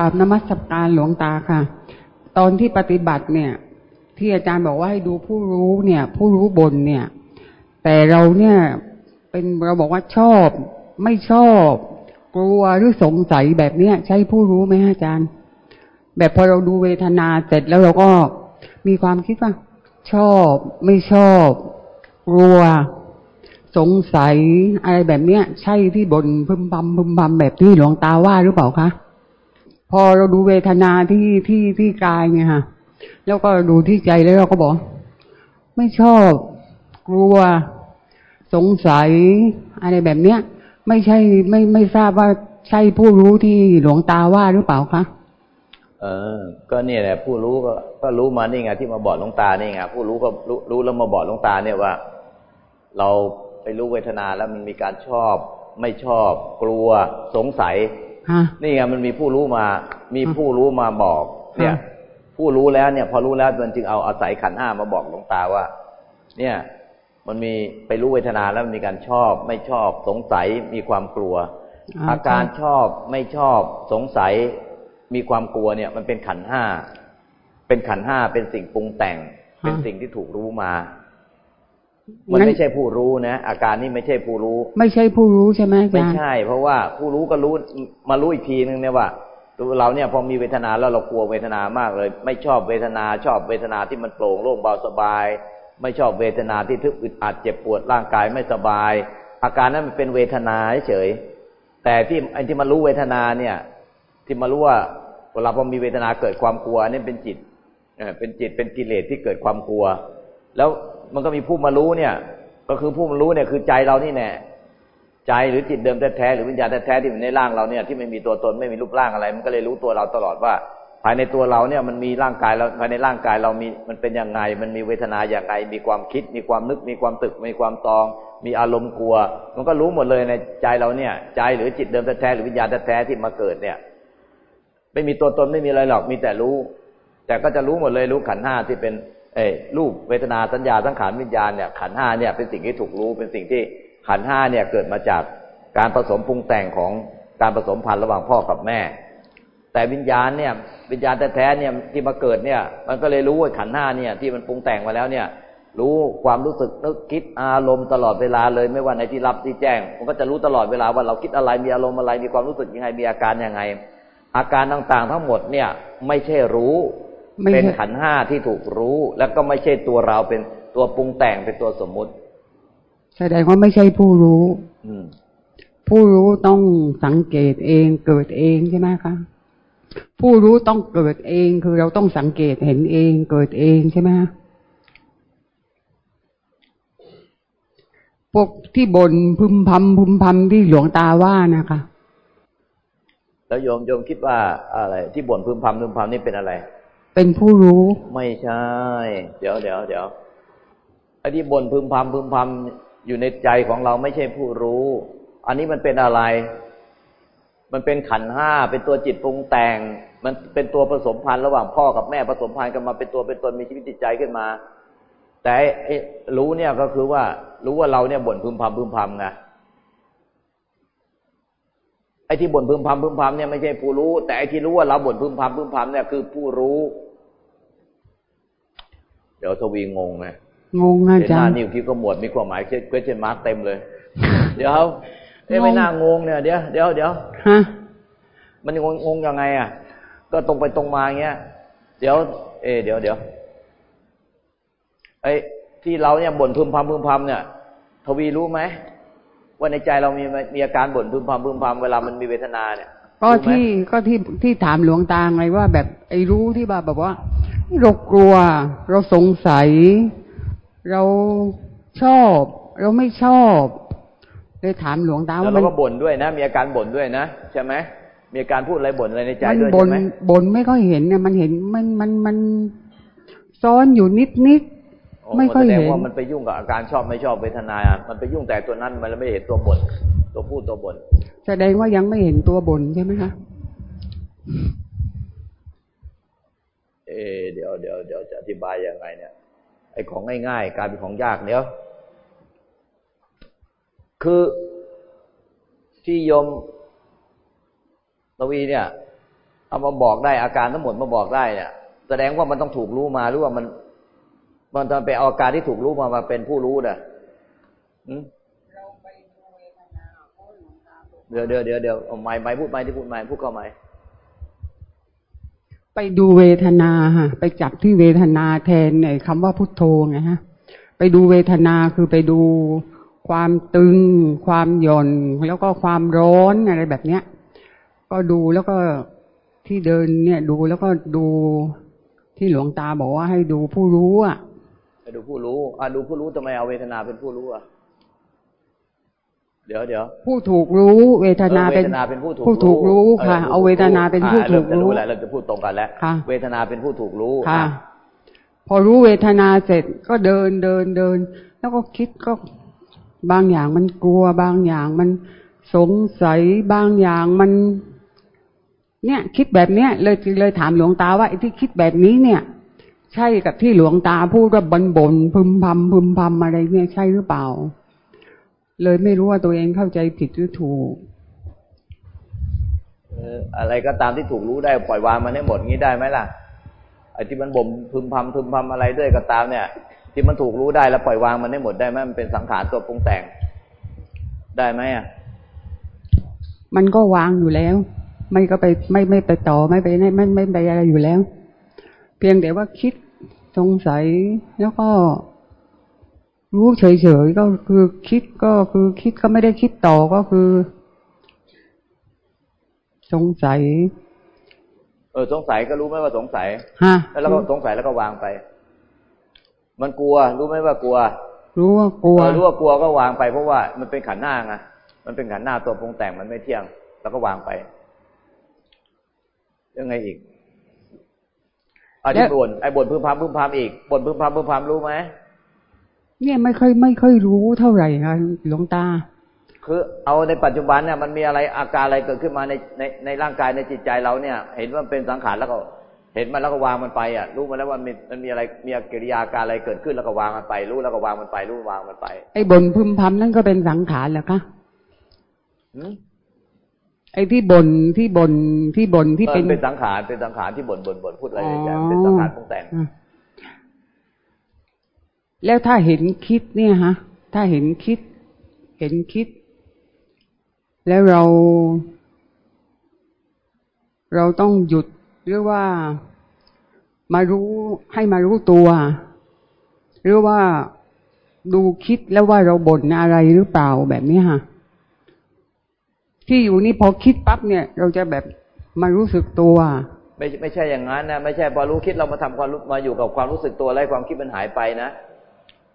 ราบนมัสการหลวงตาค่ะ ตอนที่ปฏิบัติเนี่ย ที่อาจารย์บอกว่าให้ดูผู้รู้เนี่ย ผู้รู้บนเนี่ย แต่เราเนี่ยเป็นเราบอกว่าชอบ ไม่ชอบ กลัวหรือสงสัยแบบเนี้ย ใช่ผู้รู้ไหมอาจารย์ แบบพอเราดูเวทนาเสร็จแล้วเราก็มีความคิดว่า ชอบ ไม่ชอบ กลัว สงสัยอะไรแบบเนี้ย ใช่ที่บนพึมพำพึมพำแบบที่หลวงตาว่าหรือเปล่าคะ พอเราดูเวทนาที่ที่ที่กายเนี่ยค่ะแล้วก็ดูที่ใจแล้วเราก็บอก ไม่ชอบ กลัว สงสัย อะไรแบบเนี้ย ไม่ใช่ไม่ไม่ทราบว่าใช่ผู้รู้ที่หลวงตาว่าหรือเปล่าคะเออ ก็เนี่ยแหละผู้รู้ก็ก็รู้มานี่ไงที่มาบอกหลวงตานี่ไงผู้รู้ก็รู้รู้แล้วมาบอกหลวงตาเนี่ยว่า เราไปรู้เวทนาแล้วมันมีการชอบ ไม่ชอบ กลัว สงสัย นี่ไงมันมีผู้รู้มา มีผู้รู้มาบอก เนี่ย ผู้รู้แล้วเนี่ย พอรู้แล้วมันจึงเอาอาศัยขันห้ามาบอกหลวงตาว่า เนี่ย มันมีไปรู้เวทนาแล้วมันมีการชอบ ไม่ชอบสงสัยมีความกลัว อาการชอบไม่ชอบสงสัย มีความกลัวเนี่ย มันเป็นขันห้าเป็นขันห้าเป็นสิ่งปรุงแต่ง เป็นสิ่งที่ถูกรู้มา มันไม่ใช่ผู้รู้นะอาการนี้ไม่ใช่ผู้รู้ ไม่ใช่ผู้รู้ใช่ไหมไม่ใช่ เพราะว่าผู้รู้ก็รู้มารู้อีกทีนึงเนี่ยว่าเราเนี่ยพอมีเวทนาแล้วเรากลัวเวทนามากเลย ไม่ชอบเวทนาชอบเวทนาที่มันโปร่งโล่งเบาสบาย ไม่ชอบเวทนาที่ทึบอึดอัดเจ็บปวดร่างกายไม่สบาย อาการนั้นมันเป็นเวทนาเฉยแต่ที่ไอ้ที่มารู้เวทนาเนี่ย ที่มารู้ว่าเวลาพอมีเวทนาเกิดความกลัวนี่เป็นจิตเป็นจิตเป็นกิเลสที่เกิดความกลัว แล้ว มันก็มีผู้มารู้เนี่ย ก็คือผู้มารู้เนี่ยคือใจเรานี่แน่ใจหรือจิตเดิมแท้ๆหรือวิญญาณแท้ๆที่อยู่ในร่างเราเนี่ยที่ไม่มีตัวตนไม่มีรูปร่างอะไร มันก็เลยรู้ตัวเราตลอดว่า ภายในตัวเราเนี่ยมันมีร่างกายเราภายในร่างกายเรามีมันเป็นยังไง มันมีเวทนาอย่างไงมีความคิด มีความนึก มีความตึก มีความตอง มีอารมณ์กลัว มันก็รู้หมดเลยในใจเราเนี่ยใจหรือจิตเดิมแท้ๆหรือวิญญาณแท้ๆที่มาเกิดเนี่ย ไม่มีตัวตนไม่มีอะไรหรอกมีแต่รู้ แต่ก็จะรู้หมดเลยรู้ขันห้าที่เป็น เอ้รูปเวทนาสัญญาสังขารวิญญาณเนี่ยขันห้าเนี่ยเป็นสิ่งที่ถูกรู้เป็นสิ่งที่ขันห้าเนี่ยเกิดมาจากการผสมปรุงแต่งของการผสมพันธุ์ระหว่างพ่อกับแม่ แต่วิญญาณเนี่ยวิญญาณแท้ๆเนี่ยที่มาเกิดเนี่ย มันก็เลยรู้ว่าขันห้าเนี่ยที่มันปรุงแต่งมาแล้วเนี่ย รู้ความรู้สึกนึกคิดอารมณ์ตลอดเวลาเลยไม่ว่าในที่รับที่แจ้ง มันก็จะรู้ตลอดเวลาว่าเราคิดอะไรมีอารมณ์อะไรมีความรู้สึกยังไงมีอาการยังไง อาการต่างๆ ทั้งหมดเนี่ยไม่ใช่รู้ เป็นขันห้าที่ถูกรู้ แล้วก็ไม่ใช่ตัวเราเป็นตัวปรุงแต่งเป็นตัวสมมุติ แสดงว่าไม่ใช่ผู้รู้ อืผู้รู้ต้องสังเกตเองเกิดเองใช่ไหมคะผู้รู้ต้องเกิดเองคือเราต้องสังเกตเห็นเองเกิดเองใช่ไหมพวกที่บนพึมพำพึมพำที่หลวงตาว่านะคะแล้วโยมโยมคิดว่าอะไร ที่บ่นพึมพำพึมพำนี่เป็นอะไร เป็นผู้รู้ ไม่ใช่ เดี๋ยวเดี๋ยวเดี๋ยวไอ้ที่บ่นพึมพำพึมพำอยู่ในใจของเราไม่ใช่ผู้รู้ อันนี้มันเป็นอะไร มันเป็นขันห้าเป็นตัวจิตปรุงแต่ง มันเป็นตัวผสมพันธ์ระหว่างพ่อกับแม่ผสมพันธ์กันมาเป็นตัวเป็นตนมีชีวิตจิตใจขึ้นมา แต่รู้เนี่ยก็คือว่า รู้ว่าเราเนี่ยบ่นพึมพำพึมพำไง ไอ้ที่บ่นพึมพำพึมพำเนี่ยไม่ใช่ผู้รู้ แต่ไอ้ที่รู้ว่าเราบ่นพึมพำพึมพำเนี่ยคือผู้รู้ เดี๋ยวทวีงงไงงงอาจารย์หน้านิ่วคิ้วขมวดมีเครื่องหมาย question mark เต็มเลย เดี๋ยวเอ้ไม่น่างงเนี่ยเดี๋ยวเดี๋ยวเดี๋ยวฮะมันงงงงยังไง อะ ก็ตรงไปตรงมาเงี้ย เดี๋ยว เอ เดี๋ยวเดี๋ยวไอ้ที่เราเนี่ยบ่นพึมพำพึมพำเนี่ย ทวีรู้ไหม ว่าในใจเรามีมีอาการบ่นพึมพำพึมพำเวลามันมีเวทนาเนี่ย ก็ที่ก็ที่ที่ถามหลวงตาไงว่า แบบไอ้รู้ที่ว่าแบบว่าเรากลัว เราสงสัย เราชอบ เราไม่ชอบเลยถามหลวงตาว่ามันก็บ่นด้วยนะ มีอาการบ่นด้วยนะใช่ไหมมีอาการพูดอะไรบ่นอะไรในใจด้วยใช่ไหมบ่นไม่ค่อยเห็นเนี่ยมันเห็นมันมันมันซ้อนอยู่นิดนิด ไม่ค่อยเห็นว่ามันไปยุ่งกับอาการชอบไม่ชอบเวทนา มันไปยุ่งแต่ตัวนั้นมันไม่เห็นตัวบนตัวพูดตัวบนแสดงว่ายังไม่เห็นตัวบนใช่ไหมคะเอเดี๋ยวเดี๋ยวเดี๋ยวจะอธิบายยังไง เนี่ย ไอ้ของง่ายๆกลายเป็นของยากเดี๋ยวคือที่ยมตวีเนี่ย เอามาบอกได้อาการทั้งหมดมาบอกได้เนี่ย แสดงว่ามันต้องถูกรู้มาหรือว่ามัน มันทำไปเอาอาการที่ถูกรู้มามาเป็นผู้รู้นะเดี๋ยวเดี๋ยวเดี๋ยวเดี๋ยวไม่ไม่พูดไม่ที่พูดไม่พูดเข้าไม่ไปดูเวทนาฮะไปจับที่เวทนาแทนไอ้คำว่าพุทโธไงฮะ ไปดูเวทนาคือไปดูความตึง ความหย่อนแล้วก็ความร้อนอะไรแบบเนี้ย ก็ดูแล้วก็ที่เดินเนี่ยดูแล้วก็ดูที่หลวงตาบอกว่าให้ดูผู้รู้อะ ไปดูผู้รู้อะดูผู้รู้ทำไมเอาเวทนาเป็นผู้รู้อะเดี๋ยวเดี๋ยวผู้ถูกรู้เวทนาเป็นผู้ถูกรู้ค่ะ เอาเวทนาเป็นผู้ถูกรู้แหละเราจะพูดตรงกันแล้วเวทนาเป็นผู้ถูกรู้ค่ะ พอรู้เวทนาเสร็จก็เดินเดินเดิน แล้วก็คิดก็บางอย่างมันกลัวบางอย่างมันสงสัยบางอย่างมัน เนี่ย คิดแบบเนี้ยเลยเลยถามหลวงตาว่าไอ้ที่คิดแบบนี้เนี่ย ใช่กับที่หลวงตาพูดว่าบนบนพึมพำพึมพำอะไรเนี่ยใช่หรือเปล่า เลยไม่รู้ว่าตัวเองเข้าใจผิดหรือถูกอะไรก็ตามที่ถูกรู้ได้ปล่อยวางมันให้หมดงี้ได้ไหมล่ะไอ้ที่มันบ่มพึมพำพึมพำอะไรด้วยก็ตามเนี่ย ที่มันถูกรู้ได้แล้วปล่อยวางมันได้หมดได้ไหมมันเป็นสังขารตัวปรุงแต่ง ได้ไหมอะมันก็วางอยู่แล้ว ไม่ก็ไปไม่ไม่ไปต่อไม่ไปไม่ไม่ไม่ไปอะไรอยู่แล้ว เพียงแต่ว่าคิดสงสัยแล้วก็ รู้เฉยๆก็คือคิดก็คือคิดก็ไม่ได้คิดต่อก็คือ สงสัย เออสงสัยก็รู้ไหมว่าสงสัยฮะแล้วก็สงสัยแล้วก็วางไป มันกลัว รู้ไหมว่ากลัว รู้ว่ากลัวรู้ว่ากลัวก็วางไปเพราะว่ามันเป็นขันหน้าไงมันเป็นขันหน้าตัวปรุงแต่งมันไม่เที่ยง แล้วก็วางไปยังไงอีก อันนี้บ่นไอ้บ่นพึ่มพำพึ่มพำอีกบ่นพึ่มพำพึ่มพำรู้ไหมเนี่ยไม่ค่อยไม่ค่อยรู้เท่าไหร่ค่ะหลวงตา คือเอาในปัจจุบันเนี่ยมันมีอะไรอาการอะไรเกิดขึ้นมาในในในร่างกายในจิตใจเราเนี่ย เห็นว่าเป็นสังขารแล้วก็ เห็นมันแล้วก็วางมันไปอะรู้มาแล้วว่ามันมันมีอะไรมีกิริยาการอะไรเกิดขึ้นแล้วก็วางมันไป รู้แล้วก็วางมันไป รู้วางมันไป ไอ้บนพึมพำนั่นก็เป็นสังขารเหรอคะ ไอ้ที่บนที่บนที่บนที่เป็นเป็นสังขารเป็นสังขารที่บนบนบนพูดอะไรอย่างเป็นสังขารปรุงแต่งแล้วถ้าเห็นคิดเนี่ยฮะ ถ้าเห็นคิด เห็นคิด แล้วเรา เราต้องหยุดหรือว่ามารู้ให้มารู้ตัว หรือว่าดูคิดแล้วว่าเราบ่นอะไรหรือเปล่าแบบนี้ค่ะ ที่อยู่นี่พอคิดปั๊บเนี่ย เราจะแบบมารู้สึกตัว ไม่ไม่ใช่อย่างนั้นนะไม่ใช่พอรู้คิดเรามาทำความรู้มาอยู่กับความรู้สึกตัวแล้วความคิดมันหายไปนะ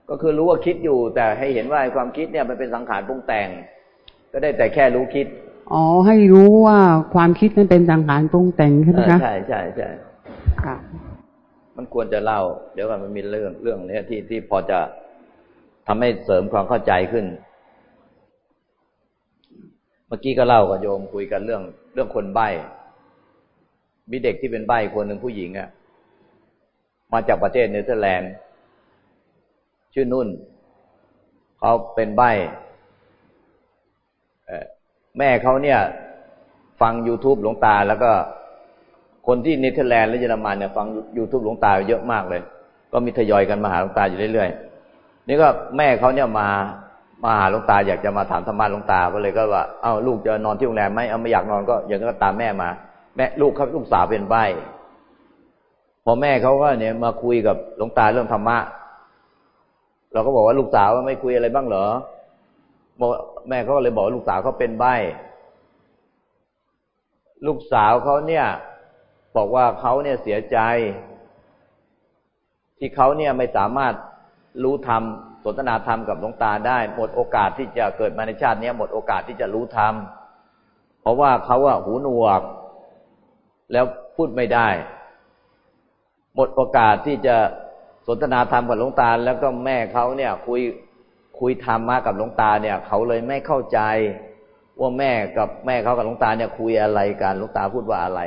ก็คือรู้ว่าคิดอยู่ แต่ให้เห็นว่าความคิดเนี่ยมันเป็นสังขารปรุงแต่ง ก็ได้แต่แค่รู้คิดอ๋อให้รู้ว่าความคิดนั้นเป็นสังขารปรุงแต่งใช่ไหมคะใช่ใช่ใช่ค่ะมันควรจะเล่า เดี๋ยวก่อนมันมีเรื่องเรื่องเนี้ยที่ที่พอจะทำให้เสริมความเข้าใจขึ้น เมื่อกี้ก็เล่ากับโยมคุยกันเรื่อง เรื่องคนใบ้มีเด็กที่เป็นใบ้คนหนึ่งผู้หญิงอะ่ะมาจากประเทศเนเธอร์แลนด์ ชื่อนุ่น เขาเป็นใบ้แม่เขาเนี่ย ฟัง YouTube หลวงตา แล้วก็คนที่เนเธอร์แลนด์และเยอรมันเนี่ยฟัง YouTube หลวงตาเยอะมากเลย ก็มีทยอยกันมาหาหลวงตาอยู่เรื่อยๆนี่ก็แม่เขาเนี่ยมา มาหาหลวงตาอยากจะมาถามธรรมะหลวงตาก็เลยก็ว่าเอ้าลูกจะนอนที่โรงแรมไหมเอาไม่อยากนอนก็อย่างก็ตามแม่มา แม่ลูกเขาลูกสาวเป็นใบพอแม่เขาก็เนี่ยมาคุยกับหลวงตาเรื่องธรรมะเราก็บอกว่าลูกสาวไม่คุยอะไรบ้างเหรอบอกแม่เขาเลยบอกลูกสาวเขาเป็นใบลูกสาวเขาเนี่ย บอกว่าเขาเนี่ยเสียใจ ที่เขาเนี่ยไม่สามารถรู้ธรรม สนทนาธรรมกับหลวงตาได้ หมดโอกาสที่จะเกิดมาในชาตินี้หมดโอกาสที่จะรู้ธรรมเพราะว่าเขาอะหูหนวก แล้วพูดไม่ได้ หมดโอกาสที่จะสนทนาธรรมกับหลวงตา แล้วก็แม่เขาเนี่ย คุยคุยธรรมมากับหลวงตาเนี่ย เขาเลยไม่เข้าใจ ว่าแม่กับแม่เขากับหลวงตาเนี่ย คุยอะไรกันหลวงตาพูดว่าอะไร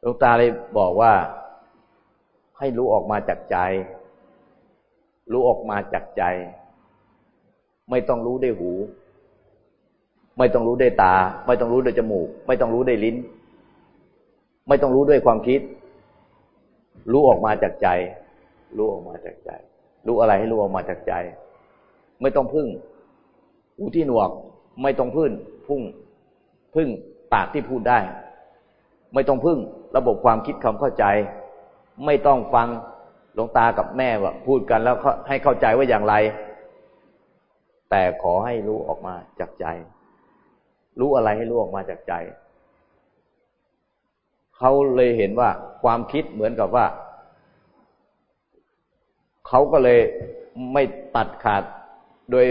หลวงตาเลยบอกว่าให้รู้ออกมาจากใจ รู้ออกมาจากใจ ไม่ต้องรู้ด้วยหู ไม่ต้องรู้ด้วยตา ไม่ต้องรู้ด้วยจมูก ไม่ต้องรู้ด้วยลิ้น ไม่ต้องรู้ด้วยความคิด รู้ออกมาจากใจ รู้ออกมาจากใจ รู้อะไรให้รู้ออกมาจากใจ ไม่ต้องพึ่งหูที่หนวก ไม่ต้องพึ่งพุ่ง พึ่งปากที่พูดได้ ไม่ต้องพึ่ง ระบบความคิดความเข้าใจ ไม่ต้องฟัง หลวงตากับแม่ว่าพูดกันแล้วให้เข้าใจว่าอย่างไร แต่ขอให้รู้ออกมาจากใจ รู้อะไรให้รู้ออกมาจากใจ เขาเลยเห็นว่าความคิดเหมือนกับว่า เขาก็เลยไม่ตัดขาดโดย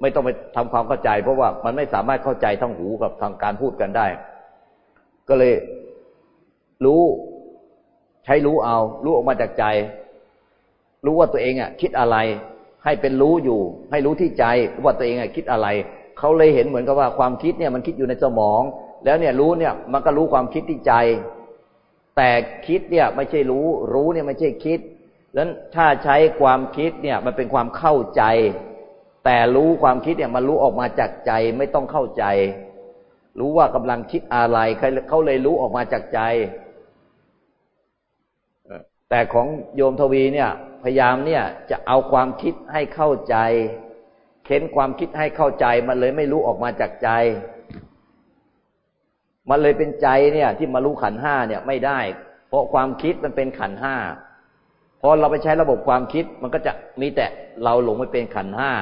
ไม่ต้องไปทำความเข้าใจ เพราะว่ามันไม่สามารถเข้าใจทั้งหูกับทางการพูดกันได้ ก็เลยรู้ใช้รู้เอา รู้ออกมาจากใจ รู้ว่าตัวเองอะคิดอะไร ให้เป็นรู้อยู่ ให้รู้ที่ใจว่าตัวเองอะคิดอะไร เขาเลยเห็นเหมือนกับว่าความคิดเนี่ยมันคิดอยู่ในสมอง แล้วเนี่ยรู้เนี่ยมันก็รู้ความคิดที่ใจ แต่คิดเนี่ยไม่ใช่รู้ รู้เนี่ยไม่ใช่คิดแล้วถ้าใช้ความคิดเนี่ยมันเป็นความเข้าใจ แต่รู้ความคิดเนี่ยมันรู้ออกมาจากใจไม่ต้องเข้าใจ รู้ว่ากำลังคิดอะไรเขาเลยรู้ออกมาจากใจ แต่ของโยมทวีเนี่ยพยายามเนี่ยจะเอาความคิดให้เข้าใจ เค้นความคิดให้เข้าใจมันเลยไม่รู้ออกมาจากใจ มันเลยเป็นใจเนี่ยที่มารู้ขันห้าเนี่ยไม่ได้ เพราะความคิดมันเป็นขันห้าพอเราไปใช้ระบบความคิดมันก็จะมีแต่เราหลงไปเป็นขันห้า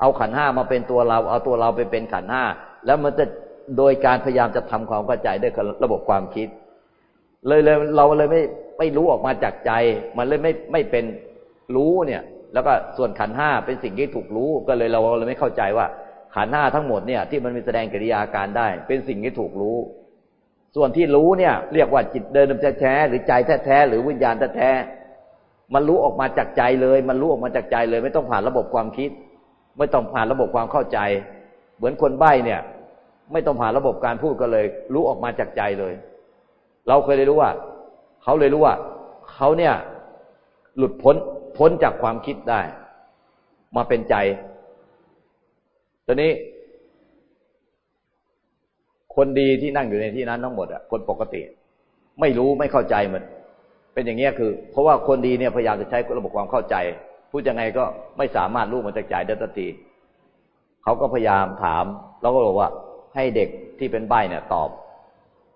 เอาขันห้ามาเป็นตัวเรา เอาตัวเราไปเป็นขันห้าแล้วมันจะโดยการพยายามจะทำความเข้าใจด้วยระบบความคิด เลยเลยเราเลยไม่ ไม่รู้ออกมาจากใจ มันเลยไม่ไม่เป็นรู้เนี่ย แล้วก็ส่วนขันห้าเป็นสิ่งที่ถูกรู้ ก็เลยเราเลยไม่เข้าใจว่า ขันห้าทั้งหมดเนี่ย ที่มันมีแสดงกิริยาการได้ เป็นสิ่งที่ถูกรู้ ส่วนที่รู้เนี่ย เรียกว่าจิตเดินแท้หรือใจแท้หรือวิญญาณแท้มันรู้ออกมาจากใจเลย มันรู้ออกมาจากใจเลย ไม่ต้องผ่านระบบความคิด ไม่ต้องผ่านระบบความเข้าใจ เหมือนคนใบ้เนี่ย ไม่ต้องผ่านระบบการพูดก็เลย รู้ออกมาจากใจเลย เราเคยได้รู้ว่า เขาเลยรู้ว่าเขาเนี่ย หลุดพ้นพ้นจากความคิดได้ มาเป็นใจ ตอนนี้ คนดีที่นั่งอยู่ในที่นั้นทั้งหมดอะคนปกติ ไม่รู้ไม่เข้าใจมัน เป็นอย่างเงี้ยคือ เพราะว่าคนดีเนี่ยพยายามจะใช้ระบบความเข้าใจพูดยังไงก็ไม่สามารถรู้มันจากใจได้ทันทีเขาก็พยายามถาม แล้วก็บอกว่า ให้เด็กที่เป็นใบเนี่ย ตอบ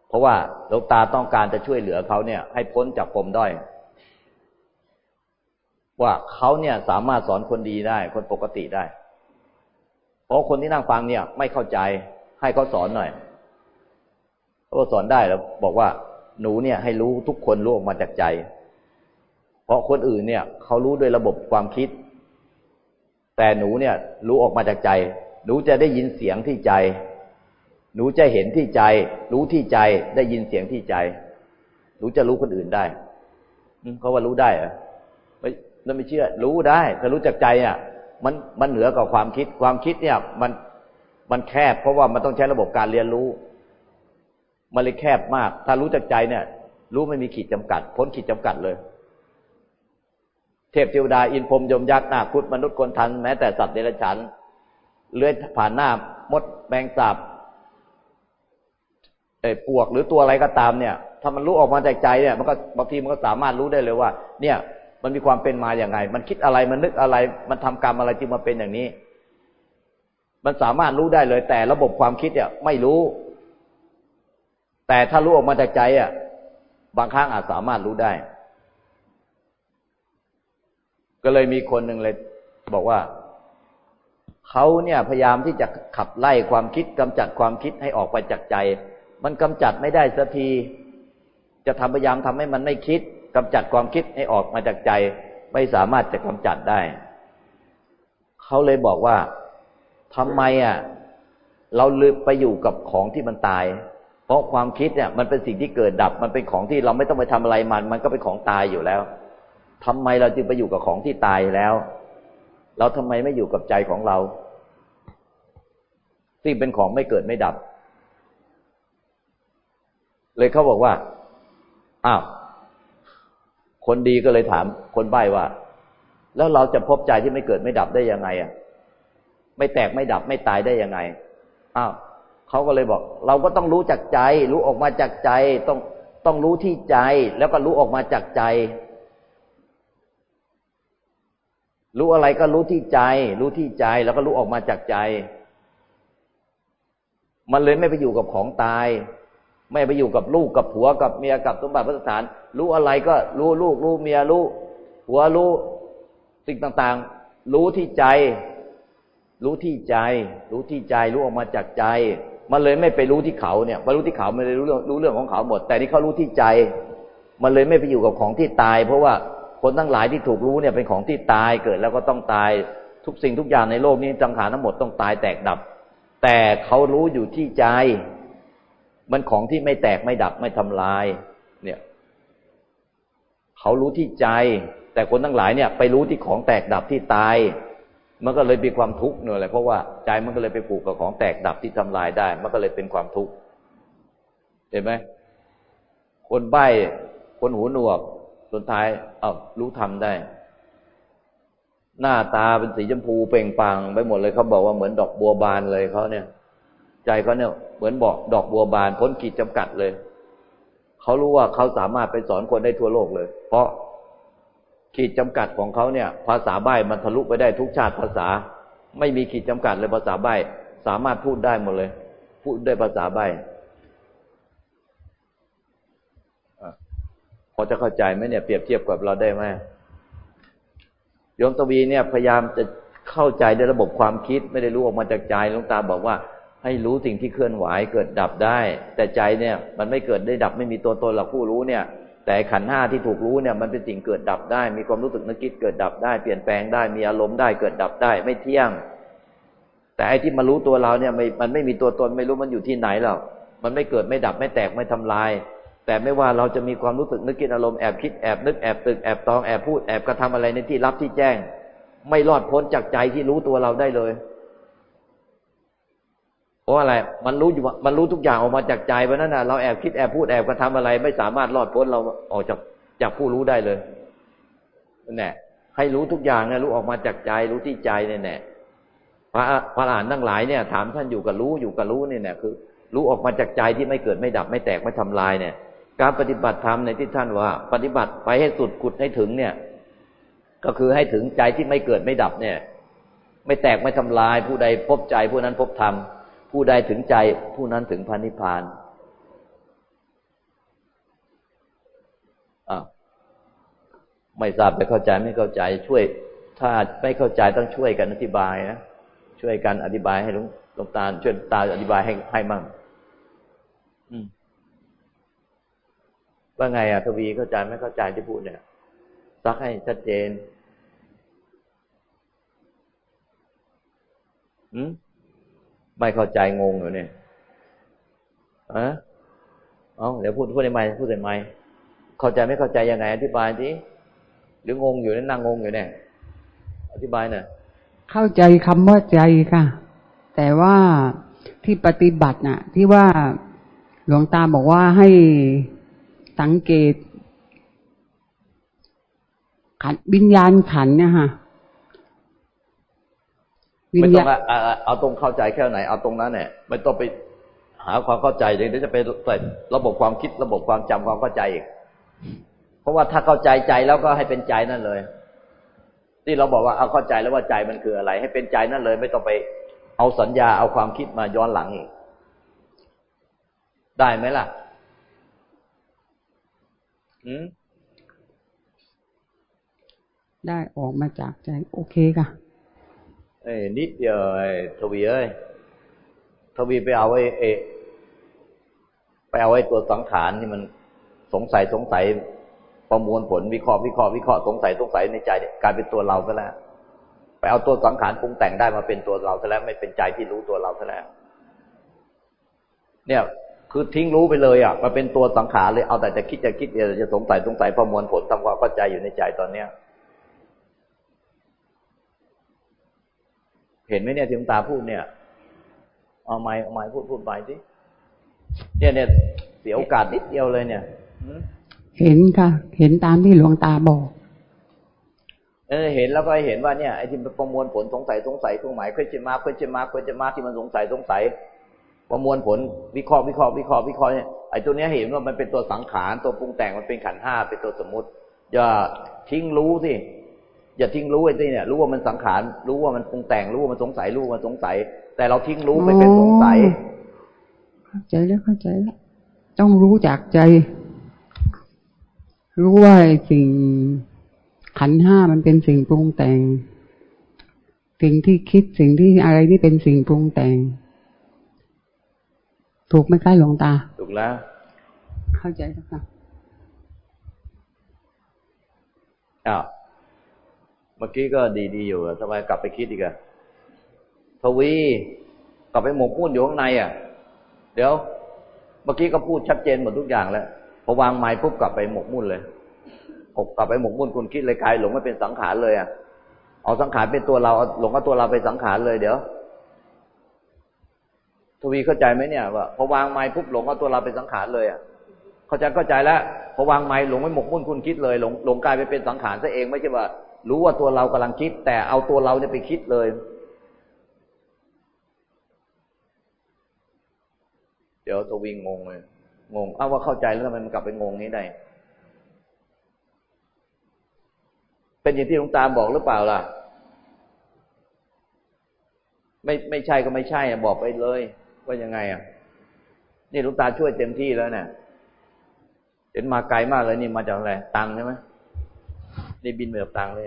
เพราะว่าหลวงตาต้องการจะช่วยเหลือเขาเนี่ย ให้พ้นจากปมด้อย ว่าเขาเนี่ยสามารถสอนคนดีได้ คนปกติได้ เพราะคนที่นั่งฟังเนี่ย ไม่เข้าใจให้เขาสอนหน่อยเขาสอนได้แล้วบอกว่า หนูเนี่ย ให้รู้ทุกคนรู้ออกมาจากใจ เพราะคนอื่นเนี่ยเขารู้ด้วยระบบความคิด แต่หนูเนี่ย รู้ออกมาจากใจ หนูจะได้ยินเสียงที่ใจ หนูจะเห็นที่ใจ รู้ที่ใจได้ยินเสียงที่ใจ หนูจะรู้คนอื่นได้เขาว่ารู้ได้เหรอไม่เราไม่เชื่อ รู้ได้ถ้ารู้จักใจอะ มันมันเหนือกว่าความคิด ความคิดเนี่ย มันมันแคบ เพราะว่ามันต้องใช้ระบบการเรียนรู้ มันเลยแคบมาก ถ้ารู้จักใจเนี่ย รู้ไม่มีขีดจำกัด พ้นขีดจำกัดเลย เทพเทวดาอินพรมยมยักษ์นาคุดมนุษย์คนทันแม้แต่สัตว์เดรัจฉานเลื้อยผ่านหน้ามดแมงสาบ ไอ้ปวกหรือตัวอะไรก็ตามเนี่ย ถ้ามันรู้ออกมาจากใจเนี่ย มันก็บางทีมันก็สามารถรู้ได้เลยว่า เนี่ย มันมีความเป็นมาอย่างไง มันคิดอะไรมันนึกอะไร มันทำกรรมอะไรจึงมาเป็นอย่างนี้ มันสามารถรู้ได้เลย แต่ระบบความคิดเนี่ย ไม่รู้ แต่ถ้ารู้ออกมาจากใจอะ บางครั้งอาจสามารถรู้ได้ ก็เลยมีคนหนึ่งเลยบอกว่าเขาเนี่ยพยายามที่จะขับไล่ความคิดกำจัดความคิดให้ออกไปจากใจ มันกำจัดไม่ได้สักที จะทำพยายามทำให้มันไม่คิดกำจัดความคิดให้ออกมาจากใจ ไม่สามารถจะกำจัดได้ เขาเลยบอกว่าทำไมอะ เราลืมไปอยู่กับของที่มันตาย เพราะความคิดเนี่ย มันเป็นสิ่งที่เกิดดับ มันเป็นของที่เราไม่ต้องไปทำอะไรมัน มันก็เป็นของตายอยู่แล้วทำไมเราจึงไปอยู่กับของที่ตายแล้ว เราทำไมไม่อยู่กับใจของเราที่เป็นของไม่เกิดไม่ดับ เลยเขาบอกว่า อ้าว คนดีก็เลยถาม คนใบ้ว่า แล้วเราจะพบใจที่ไม่เกิดไม่ดับได้ยังไงอะ ไม่แตกไม่ดับไม่ตายได้ยังไง อ้าวเขาก็เลยบอก เราก็ต้องรู้จากใจ รู้ออกมาจากใจ ต้องต้องรู้ที่ใจ แล้วก็รู้ออกมาจากใจ รู้อะไรก็รู้ที่ใจ รู้ที่ใจ แล้วก็รู้ออกมาจากใจ มันเลยไม่ไปอยู่กับของตาย ไม่ไปอยู่กับลูกกับผัวกับเมียกับสมบัติพระสถาน รู้อะไรก็รู้ลูกรู้เมียรู้ผัวรู้สิ่งต่างๆ รู้ที่ใจ รู้ที่ใจ รู้ที่ใจรู้ออกมาจากใจ มันเลยไม่ไปรู้ที่เขาเนี่ยมารู้ที่เขาไม่ได้รู้เรื่องรู้เรื่องของเขาหมด แต่ที่เขารู้ที่ใจ มันเลยไม่ไปอยู่กับของที่ตาย เพราะว่าคนทั้งหลายที่ถูกรู้เนี่ยเป็นของที่ตายเกิดแล้วก็ต้องตายทุกสิ่งทุกอย่างในโลกนี้จังขารทั้งหมดต้องตายแตกดับ แต่เขารู้อยู่ที่ใจ มันของที่ไม่แตกไม่ดับไม่ทำลาย เนี่ยเขารู้ที่ใจ แต่คนทั้งหลายเนี่ย ไปรู้ที่ของแตกดับที่ตาย มันก็เลยมีความทุกข์เนี่ยแหละเพราะว่าใจมันก็เลยไปผูกกับของแตกดับที่ทำลายได้ มันก็เลยเป็นความทุกข์เห็นไหมคนใบ้คนหูหนวกสุดท้ายเอารู้ทำได้ หน้าตาเป็นสีชมพูเปล่งปังไปหมดเลยเขาบอกว่าเหมือนดอกบัวบานเลยเขาเนี่ย ใจเขาเนี่ยเหมือนบอกดอกบัวบานพ้นขีดจำกัดเลยเขารู้ว่าเขาสามารถไปสอนคนได้ทั่วโลกเลย เพราะขีดจำกัดของเขาเนี่ย ภาษาใบ้มันทะลุไปได้ทุกชาติภาษา ไม่มีขีดจำกัดเลยภาษาใบ้สามารถพูดได้หมดเลย พูดด้วยภาษาใบ้พอจะเข้าใจไหมเนี่ยเปรียบเทียบกับเราได้ไหมโยมตวีเนี่ยพยายามจะเข้าใจในระบบความคิด ไม่ได้รู้ออกมาจากใจหลวงตาบอกว่า ให้รู้สิ่งที่เคลื่อนไหวเกิดดับได้ แต่ใจเนี่ย มันไม่เกิดได้ดับไม่มีตัวตนหลักผู้รู้เนี่ย แต่ขันห้าที่ถูกรู้เนี่ย มันเป็นสิ่งเกิดดับได้ มีความรู้สึกนึกคิดเกิดดับได้เปลี่ยนแปลงได้มีอารมณ์ได้เกิดดับได้ไม่เที่ยง แต่ไอ้ที่มารู้ตัวเราเนี่ยมันไม่มีตัวตนไม่รู้มันอยู่ที่ไหนหรอกมันไม่เกิดไม่ดับไม่แตกไม่ทำลาย แต่ไม่ว่าเราจะมีความรู้สึกนึกคิดอารมณ์แอบคิดแอบนึกแอบตึกแอบตองแอบพูดแอบกระทำอะไรในที่รับที่แจ้ง ไม่รอดพ้นจากใจที่รู้ตัวเราได้เลย เพราะอะไร มันรู้อยู่มันรู้ทุกอย่างออกมาจากใจเพราะนั้นนะเราแอบคิดแอบพูดแอบกระทำอะไร ไม่สามารถรอดพ้นเราออกจากจากผู้รู้ได้เลยนั่นแหละให้รู้ทุกอย่างเนี่ยรู้ออกมาจากใจรู้ที่ใจเนี่ยแน่พระพระอรหันต์ทั้งหลายเนี่ย ถามท่านอยู่กับรู้อยู่กับรู้เนี่ยคือ รู้ออกมาจากใจที่ไม่เกิดไม่ดับไม่แตกไม่ทำลายเนี่ย การปฏิบัติธรรมในที่ท่านว่า ปฏิบัติไปให้สุดขุดให้ถึงเนี่ย ก็คือให้ถึงใจที่ไม่เกิดไม่ดับเนี่ย ไม่แตกไม่ทำลายผู้ใดพบใจผู้นั้นพบธรรม ผู้ใดถึงใจผู้นั้นถึงพระนิพพานอ่าไม่ทราบไปเข้าใจไม่เข้าใจ ช่วย ถ้าไม่เข้าใจต้องช่วยกันอธิบายนะช่วยกันอธิบายให้ลุงลงตาช่วยตาอธิบายให้ให้มั่งว่าไงอะทวีเข้าใจไม่เข้าใจที่พูดเนี่ยซักให้ชัดเจน อืม ไม่เข้าใจงงอยู่เนี่ยอะเอ๋อเดี๋ยวพูดพูดในไม้พูดในไม้เข้าใจไม่เข้าใจยังไง อธิบายทีหรืองงอยู่นั่นนั่งงงอยู่เนี่ยอธิบายหน่อยเข้าใจคำว่าใจค่ะ แต่ว่าที่ปฏิบัติน่ะ ที่ว่าหลวงตาบอกว่าให้สังเกตขันวิญญาณขันเนี่ยค่ะ ไม่ต้องเอาตรงเข้าใจแค่ไหนเอาตรงนั้นเนี่ยไม่ต้องไปหาความเข้าใจเดี๋ยวจะไปใส่ระบบความคิดระบบความจำความเข้าใจอีก เพราะว่าถ้าเข้าใจใจแล้วก็ให้เป็นใจนั่นเลย ที่เราบอกว่าเอาเข้าใจแล้วว่าใจมันคืออะไร ให้เป็นใจนั่นเลย ไม่ต้องไปเอาสัญญาเอาความคิดมาย้อนหลังอีก ได้ไหมล่ะอืมได้ออกมาจากใจ โอเคค่ะเอ้ นิดเดียวไอ้ทวีเอ้ยทวีไปเอาไอ้เอไปเอาไอ้ตัวสังขารนี่มันสงสัยสงสัยประมวลผลวิเคราะห์วิเคราะห์วิเคราะห์สงสัยสงสัยในใจกลายเป็นตัวเราซะแล้วไปเอาตัวสังขารปรุงแต่งได้มาเป็นตัวเราซะแล้วไม่เป็นใจที่รู้ตัวเราซะแล้ว เนี่ย คือทิ้งรู้ไปเลยอะมาเป็นตัวสังขารเลยเอาแต่จะคิดจะคิดเดียวจะสงสัยสงสัยประมวลผลทำความเข้าใจอยู่ในใจตอนเนี้ย เห็นไหมเนี่ยที่หลวงตาพูดเนี่ย เอาไม้เอาไม้พูดพูดไปสิเนี่ยเนี่ยเสียโอกาสนิดเดียวเลยเนี่ยเห็นค่ะ เห็นตามที่หลวงตาบอก เออ เห็นแล้วก็เห็นว่าเนี่ยไอ้ที่ประมวลผลสงสัยสงสัยเครื่องหมายเคยจะมาเคยจะมาเคยจะมาที่มันสงสัยสงสัย ประมวลผลวิเคราะห์วิเคราะห์วิเคราะห์วิเคราะห์เนี่ยไอ้ตัวเนี้ยเห็นว่ามันเป็นตัวสังขารตัวปรุงแต่งมันเป็นขันห้าเป็นตัวสมมุติอย่าทิ้งรู้สิ อย่าทิ้งรู้ไอ้ที่เนี่ย รู้ว่ามันสังขาร รู้ว่ามันปรุงแต่ง รู้ว่ามันสงสัย รู้ว่ามันสงสัย แต่เราทิ้งรู้ไปเป็นสงสัย เข้าใจแล้วเข้าใจแล้ว ต้องรู้จากใจ รู้ว่าสิ่งขันห้ามันเป็นสิ่งปรุงแต่ง สิ่งที่คิดสิ่งที่อะไรที่เป็นสิ่งปรุงแต่ง ถูกไหมคะหลวงตา ถูกแล้ว เข้าใจแล้วค่ะอ้าว เมื่อกี้ก็ดีๆอยู่ทำไมกลับไปคิดอีกอะทวีกลับไปหมกมุ่นอยู่ข้างในอะ เดี๋ยว เมื่อกี้ก็พูดชัดเจนหมดทุกอย่างแล้วพอวางไม้ปุ๊บกลับไปหมกมุ่นเลยกลับไปหมกมุ่นคุณคิดเลยกายหลงไม่เป็นสังขารเลยอะเอาสังขารเป็นตัวเราหลงก็ตัวเราไปสังขารเลย เดี๋ยวทวีเข้าใจไหมเนี่ยว่าพอวางไม้ปุ๊บหลงก็ตัวเราเป็นสังขารเลยอะเข้าใจเข้าใจแล้วพอวางไม้หลงไม่หมกมุ่นคุณคิดเลยหลงหลงกายไปเป็นสังขารซะเองไม่ใช่ว่า รู้ว่าตัวเรากำลังคิด แต่เอาตัวเราเนี่ยไปคิดเลย เดี๋ยวตัววิ่งงงเลยงง เอาว่าเข้าใจแล้วทำไมมันกลับไปงงนี้ได้ เป็นอย่างที่หลวงตาบอกหรือเปล่าล่ะ ไม่ไม่ใช่ก็ไม่ใช่บอกไปเลย ว่ายังไง อะ นี่หลวงตาช่วยเต็มที่แล้วเนี่ยเห็นมาไกลมากเลยนี่มาจากอะไรตังใช่ไหม นี่บินมากับตังเลย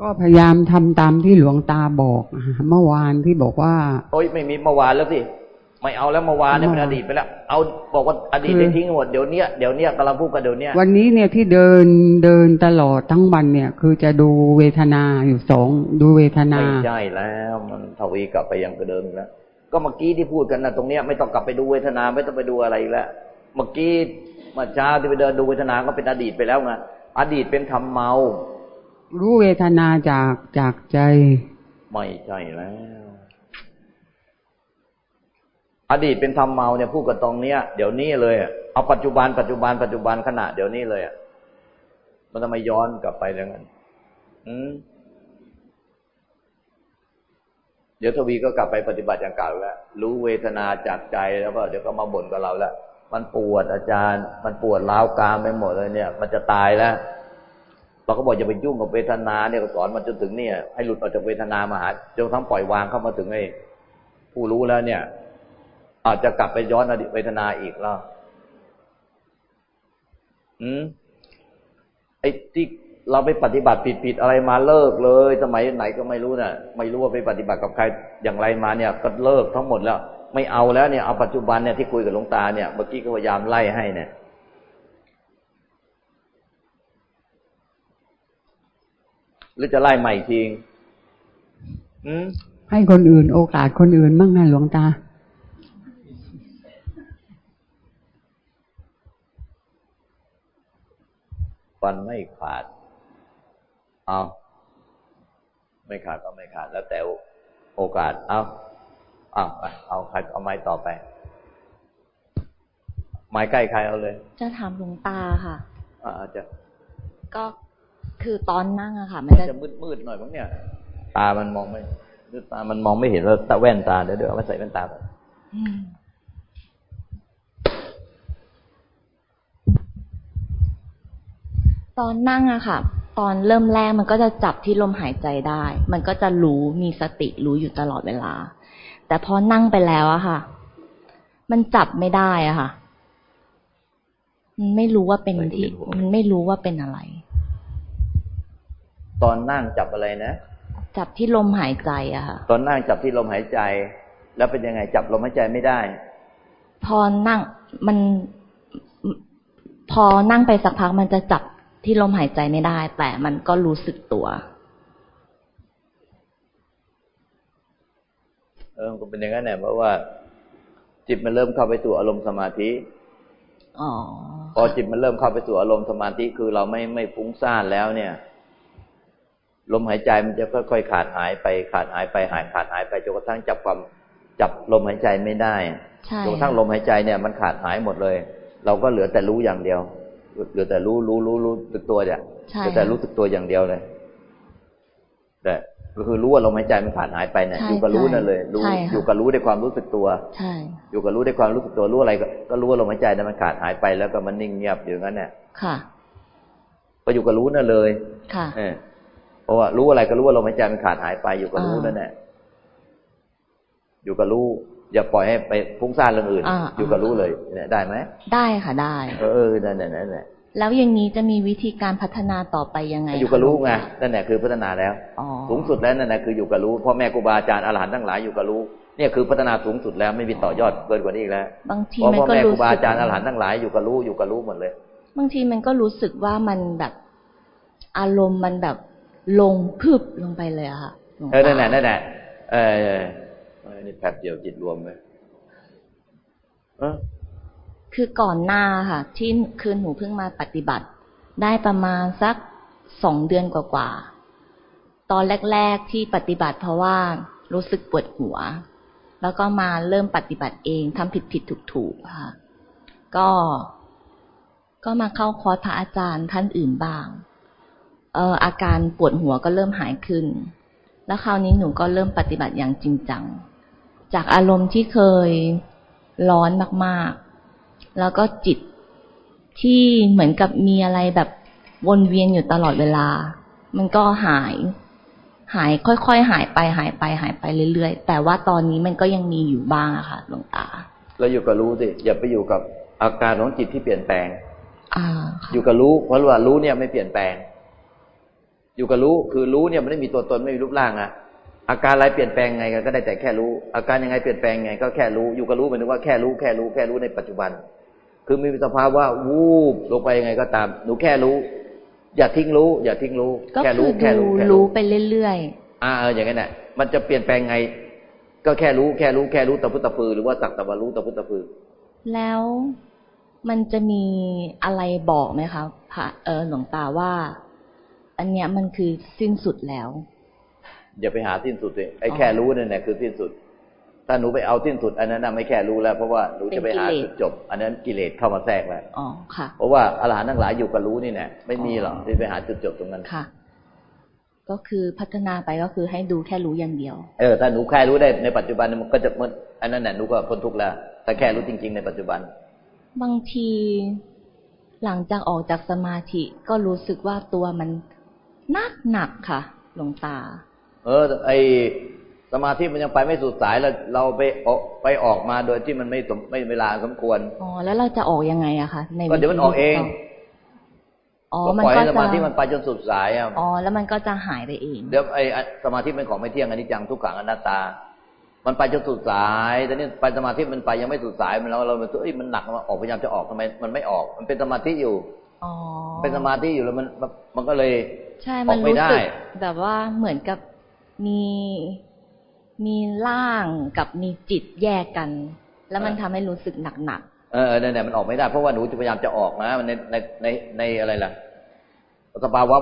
ก็พยายามทำตามที่หลวงตาบอกเมื่อวานที่บอกว่า โอ้ยไม่มีเมื่อวานแล้วสิไม่เอาแล้วเมื่อวานเนี่ยเป็นอดีตไปแล้ว เอาบอกว่าอดีตได้ทิ้งหมดเดี๋ยวนี้เดี๋ยวนี้กำลังพูดกันเดี๋ยวนี้วันนี้เนี่ยที่เดินเดินตลอดทั้งวันเนี่ย คือจะดูเวทนาอยู่สองดูเวทนาไม่ใช่แล้วมันทวีกลับไปยังเดิมแล้วก็เมื่อกี้ที่พูดกันนะตรงเนี้ยไม่ต้องกลับไปดูเวทนาไม่ต้องไปดูอะไรอีกแล้วเมื่อกี้เมื่อเช้าที่ไปเดินดูเวทนาก็เป็นอดีตไปแล้วไงอดีตเป็นธรรมเมา รู้เวทนาจากจากใจ ไม่ใช่แล้ว อดีตเป็นธรรมเมาเนี่ยพูดกันตรงเนี้ย เดี๋ยวนี้เลย เอาปัจจุบันปัจจุบันปัจจุบันขณะเดี๋ยวนี้เลยอะมันทำไมย้อนกลับไปอย่างนั้นอืมเดี๋ยวทวีก็กลับไปปฏิบัติอย่างเก่าแล้ว รู้เวทนาจากใจแล้วก็เดี๋ยวก็มาบ่นกับเราแล้ว มันปวดอาจารย์ มันปวดร้าวกามไปหมดเลยเนี่ย มันจะตายแล้ว เราก็บอกอย่าไปยุ่งกับเวทนาเนี่ยก็สอนมันจนถึงเนี่ย ให้หลุดออกจากเวทนามาหาจนทั้งปล่อยวางเข้ามาถึงไอ้ผู้รู้แล้วเนี่ย อาจจะกลับไปย้อนอดีตเวทนาอีกแล้วอืมไอ้ที่เราไปปฏิบัติผิดผิดอะไรมาเลิกเลย สมัยไหนก็ไม่รู้นะ่ะ ไม่รู้ว่าไปปฏิบัติกับใครอย่างไรมาเนี่ย ก็เลิกทั้งหมดแล้ว ไม่เอาแล้วเนี่ยเอาปัจจุบันเนี่ยที่คุยกับหลวงตาเนี่ยเมื่อกี้ก็พยายามไล่ให้เนี่ยหรือจะไล่ใหม่ทีอืมให้คนอื่น โอกาสคนอื่นบ้างนะหลวงตา ฟันไม่ขาด เอา ไม่ขาดก็ไม่ขาดแล้วแต่โอกาส เอาเอาเอาใครเอาไม้ต่อไป ไม้ใกล้ใครเอาเลย จะถามหลวงตาค่ะ อ่าจะก็คือตอนนั่งอะค่ะ มันจะมืดมืดหน่อยมั้งเนี่ย ตามันมองไม่ตามันมองไม่เห็นแล้วตาแว่นตาเดี๋ยวเดี๋ยวเอามาใส่แว่นตาไปตอนนั่งอะค่ะ ตอนเริ่มแรกมันก็จะจับที่ลมหายใจได้ มันก็จะรู้มีสติรู้อยู่ตลอดเวลา แต่พอนั่งไปแล้วอะค่ะ มันจับไม่ได้อะค่ะ มันไม่รู้ว่าเป็นที่ มันไม่รู้ว่าเป็นอะไร ตอนนั่งจับอะไรนะ จับที่ลมหายใจอะค่ะ ตอนนั่งจับที่ลมหายใจ แล้วเป็นยังไงจับลมหายใจไม่ได้ พอนั่งมันพอนั่งไปสักพักมันจะจับที่ลมหายใจไม่ได้ แต่มันก็รู้สึกตัว เออก็เป็นอย่างนั้นแหละเพราะว่า จิตมันเริ่มเข้าไปสู่อารมณ์สมาธิพอจิตมันเริ่มเข้าไปสู่อารมณ์สมาธิคือเราไม่ไม่ฟุ้งซ่านแล้วเนี่ย ลมหายใจมันจะค่อยๆขาดหายไปขาดหายไปหายขาดหายไปจนกระทั่งจับความจับลมหายใจไม่ได้จนกระทั่งลมหายใจเนี่ยมันขาดหายหมดเลย เราก็เหลือแต่รู้อย่างเดียวเหลือแต่รู้รู้รู้รู้สึกตัวเนี่ยเหลือแต่รู้สึกตัวอย่างเดียวเลยแต่ ก็คือรู้ว่าลมหายใจมันขาดหายไปเนี่ยอยู่กับรู้นั่นเลย รู้อยู่กับรู้ในความรู้สึกตัวใช่อยู่กับรู้ในความรู้สึกตัวรู้อะไร ก็รู้ว่าลมหายใจนั้นมันขาดหายไปแล้วก็มันนิ่งเงียบอยู่งั้นเนี่ยค่ะก็อยู่กับรู้นั่นเลย ค่ะเออเพราะว่ารู้อะไรก็รู้ว่าลมหายใจมันขาดหายไปอยู่กับรู้นั่นแหละอยู่กับรู้อย่าปล่อยให้ไปฟุ้งซ่านเรื่องอื่น อยู่กับรู้เลยเนี่ยได้ไหมได้ค่ะได้ เออนั่นแหละนั่น แหละแล้วอย่างนี้จะมีวิธีการพัฒนาต่อไปยังไง อยู่กับรู้ไงนั่นแหละคือพัฒนาแล้วสูงสุดแล้วนั่นแหละคืออยู่กับรู้พ่อแม่ครูบาอาจารย์อรหันต์ทั้งหลายอยู่กับรู้เนี่ยคือพัฒนาสูงสุดแล้วไม่มีต่อยอดเกินกว่านี้อีกแล้วบางทีมันก็รู้สึกพ่อแม่ครูบาอาจารย์อรหันต์ทั้งหลายอยู่กับรู้อยู่กับรู้หมดเลย บางทีมันก็รู้สึกว่ามันแบบอารมณ์มันแบบลงพึบลงไปเลยอะค่ะเออนั่นแหละนั่นแหละเออนี่แป๊บเดียวจิตรวมเลย คือก่อนหน้าค่ะ ที่คืนหนูเพิ่งมาปฏิบัติ ได้ประมาณสักสองเดือนกว่าๆตอนแรก ๆที่ปฏิบัติเพราะว่ารู้สึกปวดหัว แล้วก็มาเริ่มปฏิบัติเองทำผิดผิดถูกถูกค่ะ ก็ ก็มาเข้าคอร์สพระอาจารย์ท่านอื่นบ้างเอออาการปวดหัวก็เริ่มหายขึ้น แล้วคราวนี้หนูก็เริ่มปฏิบัติอย่างจริงจัง จากอารมณ์ที่เคยร้อนมากๆ แล้วก็จิตที่เหมือนกับมีอะไรแบบวนเวียนอยู่ตลอดเวลา มันก็หาย หายค่อยๆหายไปหายไปหายไปเรื่อยๆ แต่ว่าตอนนี้มันก็ยังมีอยู่บ้างอะค่ะหลวงตา เราอยู่กับรู้สิ อย่าไปอยู่กับอาการของจิตที่เปลี่ยนแปลง อ่า อยู่กับรู้ เพราะว่ารู้เนี่ยไม่เปลี่ยนแปลง อยู่กับรู้คือรู้เนี่ยมันไม่มีตัวตนไม่มีรูปร่างอะอาการอะไรเปลี่ยนแปลงไงก็ได้แต่แค่รู้ อาการยังไงเปลี่ยนแปลงไง ก็แค่รู้ อยู่กับรู้หมายถึงว่าแค่รู้แค่รู้แค่รู้ในปัจจุบัน คือมีสภาวะวูบลงไปยังไงก็ตาม หนูแค่รู้ อย่าทิ้งรู้ อย่าทิ้งรู้ แค่รู้แค่รู้รู้ไปเรื่อยๆอ่าเอออย่างนั้นแหละมันจะเปลี่ยนแปลงไง ก็แค่รู้แค่รู้แค่รู้ตะพุตะพือ หรือว่าสักตะวันรู้ตะพุตะพือ แล้วมันจะมีอะไรบอกไหมคะพระเออหลวงตาว่า อันเนี้ยมันคือสิ้นสุดแล้ว อย่าไปหาสิ้นสุดเลยไอ้แค่รู้นั่นแหละคือสิ้นสุด ถ้าหนูไปเอาสิ้นสุด อันนั้นไม่แค่รู้แล้ว เพราะว่าหนูจะไปหาจุดจบ อันนั้นกิเลสเข้ามาแทรกแล้วอ๋อค่ะเพราะว่าอรหันต์ทั้งหลายอยู่กับรู้นี่แน่ไม่มีหรอกที่ไปหาจุดจบตรงนั้นค่ะ ก็คือพัฒนาไปก็คือให้ดูแค่รู้อย่างเดียว เออถ้าหนูแค่รู้ได้ในปัจจุบันมันก็จะมันอันนั้นแหละหนูก็พ้นทุกข์แล้วแต่แค่รู้จริง ๆ ในปัจจุบัน บางทีหลังจากออกจากสมาธิก็รู้สึกว่าตัวมันหนักหนักค่ะ หลวงตา เออไอ สมาธิมันยังไปไม่สุดสายแล้วเราไปออกไปออกมาโดยที่มันไม่สมไม่เวลาสมควรอ๋อแล้วเราจะออกยังไงอะคะในก็เดี๋ยวมันออกเองอ๋อมันก็จะสมาธิมันไปจนสุดสายอะอ๋อแล้วมันก็จะหายไปเองเดี๋ยวไอสมาธิเป็นของไม่เที่ยงอันนี้จังทุกขังอนัตตา มันไปจนสุดสายแต่นี่ไปสมาธิมันไปยังไม่สุดสายมันแล้วเราเอ้ยมันหนักมาออกพยายามจะออกทำไมมันไม่ออก มันเป็นสมาธิอยู่อ๋อเป็นสมาธิอยู่แล้วมันมันก็เลยใช่มันรู้สึกแบบว่าเหมือนกับมี มีร่างกับมีจิตแยกกัน แล้วมันทำให้รู้สึกหนักหนักเออเนี่ยมันออกไม่ได้เพราะว่าหนูจะพยายามจะออกนะมันในในในในอะไรล่ะสภาวะ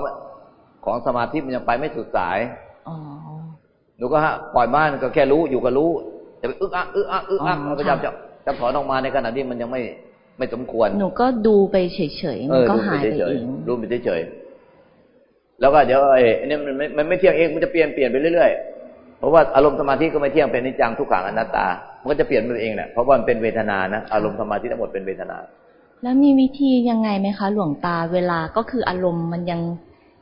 ของสมาธิมันยังไปไม่สุดสายหนูก็ฮะปล่อยบ้านก็แค่รู้อยู่กับรู้จะไปอึกอักอึกอักอึกอักพยายามจะจะถอนออกมาในขณะที่มันยังไม่ไม่สมควร หนูก็ดูไปเฉยๆมันก็หายไปเองรู้ไปเฉยแล้วก็เดี๋ยวไอ้นี่มันไม่มันไม่เที่ยงเองมันจะเปลี่ยนเปลี่ยนไปเรื่อยๆเพ ราะว่าอารมณ์สมาธิก็ไม่เที่ยงเป็นนิจังทุกขังอนัตตา มันก็จะเปลี่ยนไปเองแหละเพราะว่ามันเป็นเวทนานะอารมณ์สมาธิทั้งหมดเป็นเวทนา แล้วมีวิธียังไงไหมคะ หลวงตาเวลาก็คืออารมณ์มันยัง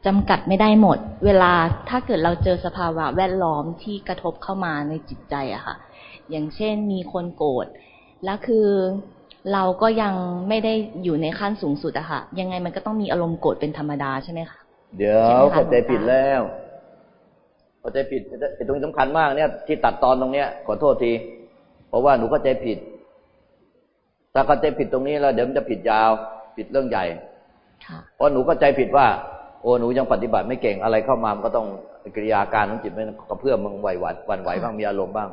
จำกัดไม่ได้หมด เวลาถ้าเกิดเราเจอสภาวะแวดล้อมที่กระทบเข้ามาในจิตใจอะค่ะ อย่างเช่นมีคนโกรธแล้วคือเราก็ยังไม่ได้อยู่ในขั้นสูงสุดอะค่ะ ยังไงมันก็ต้องมีอารมณ์โกรธเป็นธรรมดาใช่ไหมคะเดี๋ยวเข้าใจผิดแล้ว เข้าใจผิดตรงนี้สำคัญมากเนี่ย ที่ตัดตอนตรงเนี้ย ขอโทษที เพราะว่าหนูเข้าใจผิด ถ้าเข้าใจผิดตรงนี้แล้วเดี๋ยวมันจะผิดยาวผิดเรื่องใหญ่เพราะหนูเข้าใจผิดว่า โอ้หนูยังปฏิบัติไม่เก่งอะไรเข้ามามันก็ต้องกิริยาการของจิตมันกระเพื่อมมึงไหวหวัดวันไหวบ้างมีอารมณ์บ้าง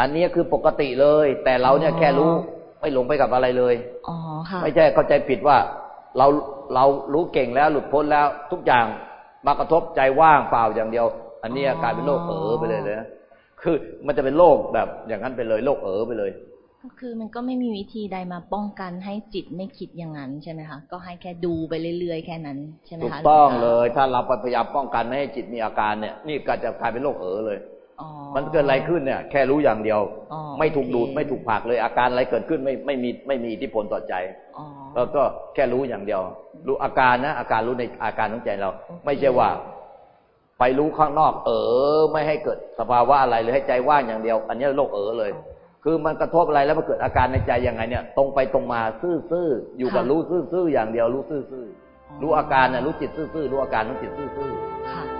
อันนี้คือปกติเลย แต่เราเนี่ยแค่รู้ไม่หลงไปกับอะไรเลยอ๋อค่ะไม่ใช่เข้าใจผิดว่า เราเรารู้เก่งแล้วหลุดพ้นแล้วทุกอย่างมากระทบใจว่างเปล่าอย่างเดียว อันนี้กลายเป็นโลกเอ๋อไปเลยเลยคือมันจะเป็นโลกแบบอย่างนั้นไปเลยโลกเอ๋อไปเลย ก็คือมันก็ไม่มีวิธีใดมาป้องกันให้จิตไม่คิดอย่างนั้นใช่ไหมคะก็ให้แค่ดูไปเรื่อยๆแค่นั้นใช่ไหมถูกคะต้องหวตาเลยถ้าเราพยายามป้องกันไม่ให้จิตมีอาการเนี่ยนี่ก็จะกลายเป็นโรคเออเลยอ๋อมันเกิดอะไรขึ้นเนี่ย แค่รู้อย่างเดียวอ๋อไม่ถูกดูดโอเคไม่ถูกผลักเลยอาการอะไรเกิดขึ้นไม่ไม่มีไม่มีอิทธิพลต่อใจอ๋อแล้วก็แค่รู้อย่างเดียว รู้อาการนะอาการรู้ในอาการของใจเราโอเคไม่ใช่ว่าไป รู้ข้างนอก เออ ไม่ให้เกิดสภาวะอะไรเลยให้ใจว่างอย่างเดียว อันนี้โรคเออเลย คือมันกระทบอะไรแล้วมันเกิดอาการในใจยังไงเนี่ย ตรงไปตรงมาซื่อๆอยู่กับรู้ซื่อๆอย่างเดียวรู้ซื่อๆรู้อาการน่ะรู้จิตซื่อๆรู้อาการรู้จิตซื่อๆค่ะ